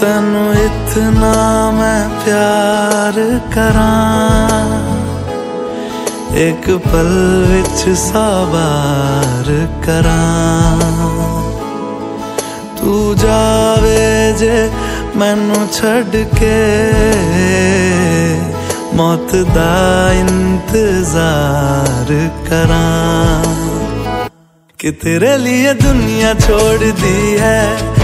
कितना मैं प्यार करा। एक पल विच सवार करा। तू जावे जे मैनू के। मौत दा इंतज़ार करा। कि तेरे लिए दुनिया छोड़ दी है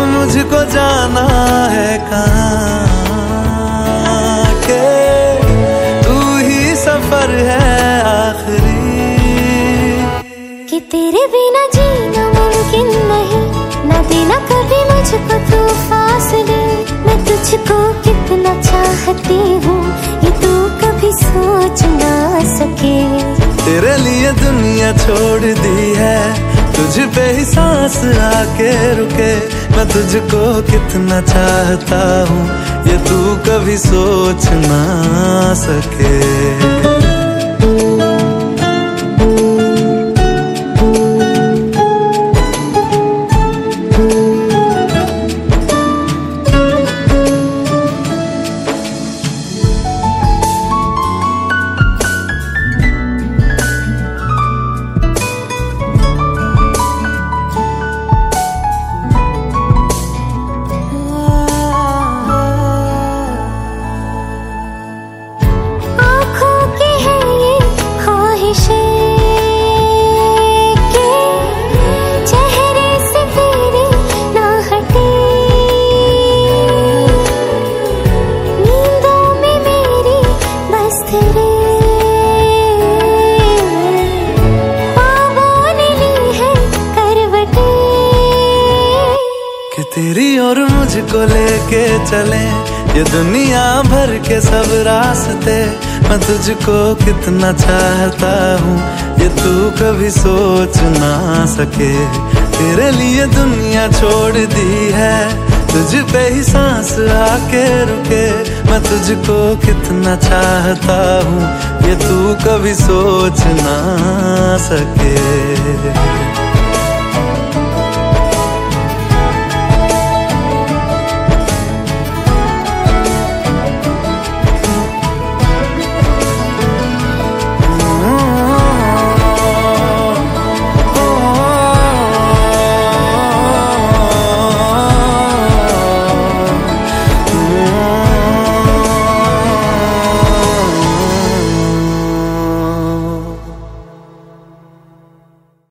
अब मुझको जाना है कहाँ? के तू ही सफ़र है आखिरी। कि तेरे बिना जीना मुमकिन नहीं न देना कभी मुझको तू फासले मैं तुझको कितना चाहती हूँ ये तू कभी सोच ना सके। तेरे लिए दुनिया छोड़ दी है तुझ पे ही सांस आके रुके। मैं तुझको कितना चाहता हूँ, ये तू कभी सोच ना सके। तेरी और मुझको लेके चले। ये दुनिया भर के सब रास्ते, मैं तुझको कितना चाहता हूँ, ये तू कभी सोच ना सके। तेरे लिए दुनिया छोड़ दी है, तुझ पे ही सांस आके रुके। मैं तुझको कितना चाहता हूँ, ये तू कभी सोच ना सके।